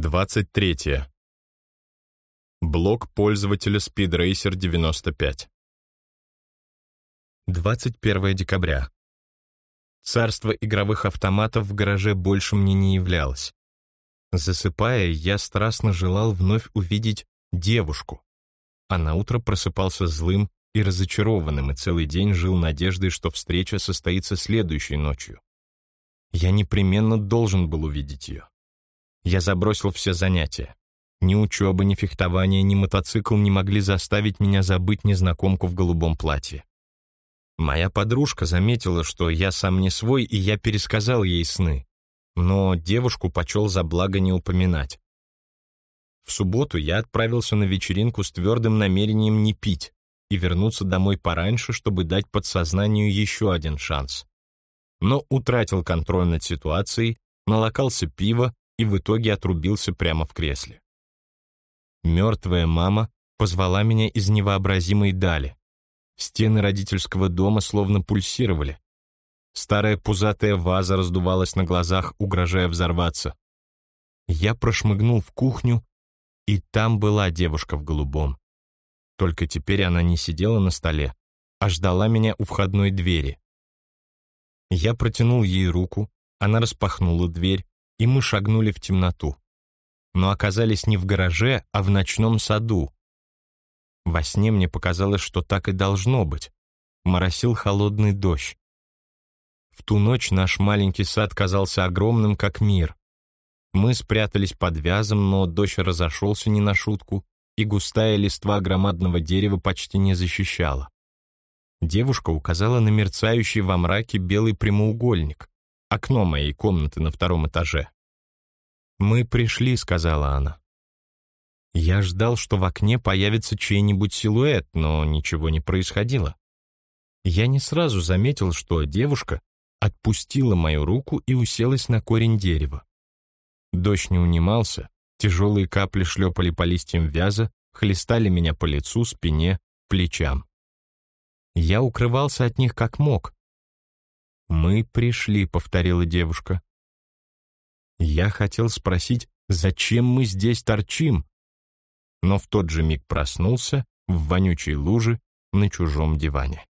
23. Блок пользователя SpeedRacer 95. 21 декабря. Царство игровых автоматов в гараже больше мне не являлось. Засыпая, я страстно желал вновь увидеть девушку. А на утро просыпался злым и разочарованным, и целый день жил надеждой, что встреча состоится следующей ночью. Я непременно должен был увидеть ее. Я забросил все занятия. Ни учеба, ни фехтование, ни мотоцикл не могли заставить меня забыть незнакомку в голубом платье. Моя подружка заметила, что я сам не свой, и я пересказал ей сны, но девушку почел за благо не упоминать. В субботу я отправился на вечеринку с твердым намерением не пить и вернуться домой пораньше, чтобы дать подсознанию еще один шанс. Но утратил контроль над ситуацией, налокался пива и в итоге отрубился прямо в кресле. Мертвая мама позвала меня из невообразимой дали. Стены родительского дома словно пульсировали. Старая пузатая ваза раздувалась на глазах, угрожая взорваться. Я прошмыгнул в кухню, и там была девушка в голубом. Только теперь она не сидела на столе, а ждала меня у входной двери. Я протянул ей руку, она распахнула дверь, и мы шагнули в темноту. Но оказались не в гараже, а в ночном саду. Во сне мне показалось, что так и должно быть. Моросил холодный дождь. В ту ночь наш маленький сад казался огромным, как мир. Мы спрятались под вязом, но дождь разошелся не на шутку, и густая листва громадного дерева почти не защищала. Девушка указала на мерцающий во мраке белый прямоугольник, окно моей комнаты на втором этаже. «Мы пришли», — сказала она. Я ждал, что в окне появится чей-нибудь силуэт, но ничего не происходило. Я не сразу заметил, что девушка отпустила мою руку и уселась на корень дерева. Дождь не унимался, тяжелые капли шлепали по листьям вяза, хлестали меня по лицу, спине, плечам. Я укрывался от них как мог. «Мы пришли», — повторила девушка. Я хотел спросить, зачем мы здесь торчим? Но в тот же миг проснулся в вонючей луже на чужом диване.